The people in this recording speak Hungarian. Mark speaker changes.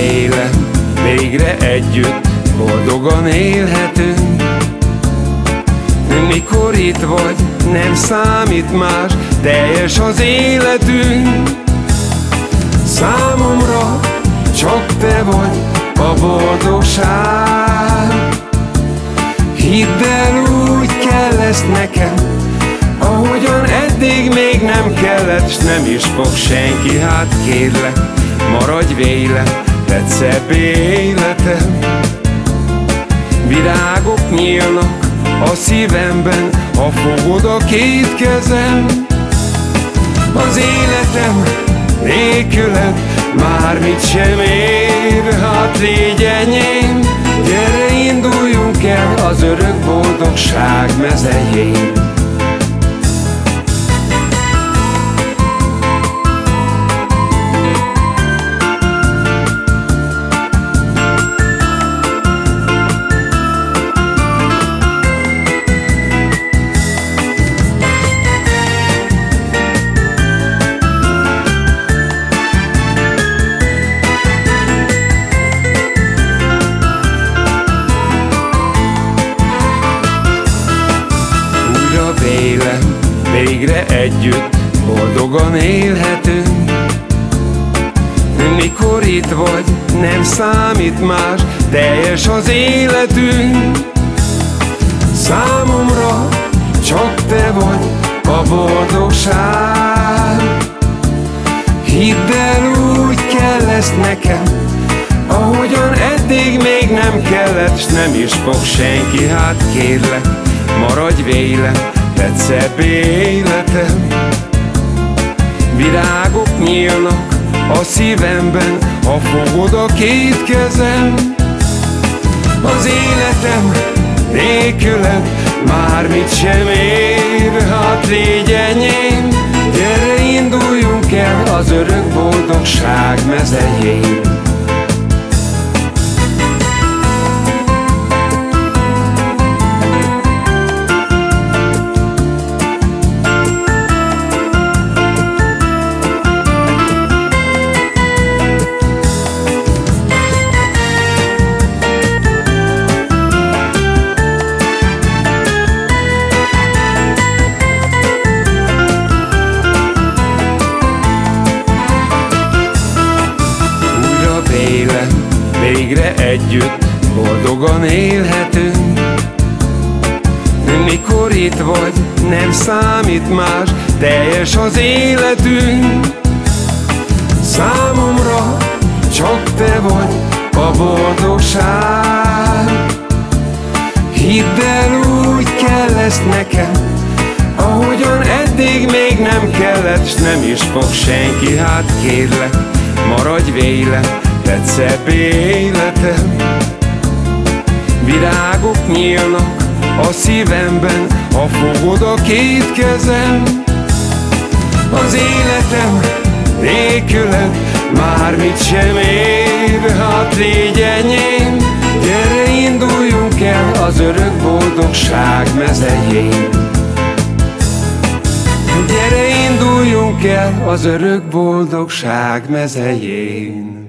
Speaker 1: vélem, végre együtt boldogan élhetünk. Mikor itt vagy, nem számít más, teljes az életünk. Számomra csak te vagy a boldogság. Hidd el, úgy kell ezt nekem Ahogyan eddig még nem kellett S nem is fog senki, hát kérlek Maradj vélem, tedd szebb életem. Virágok nyílnak a szívemben Ha fogod a két kezem. Az életem nélküled mit sem ér Hát légy enyém. Gyere induljunk el az örök boldogság mezején végre együtt boldogan élhetünk. Mikor itt vagy, nem számít más, teljes az életünk. Számomra csak te vagy a boldogság. Hidd el, úgy kell ezt nekem Ahogyan eddig még nem kellett S nem is fog senki, hát kérlek, maradj vélem Tedd szebb életem Virágok nyílnak a szívemben Ha fogod a két kezem. Az életem nélküled mit sem ér Hát légy enyém. Gyere induljunk el az örök boldogság mezején együtt boldogan élhetünk. Mikor itt vagy, nem számít más, teljes az életünk. Számomra csak te vagy a boldogság. Hidd el, úgy kell ezt nekem Ahogyan eddig még nem kellett S nem is fog senki, hát kérlek, maradj vélem Tedd szebb életem Virágok nyílnak a szívemben Ha fogod a két kezem. Az életem nélküled mit sem ér Hát légy enyém. Gyere induljunk el az örök boldogság mezején. Gyere induljunk el az örök boldogság mezején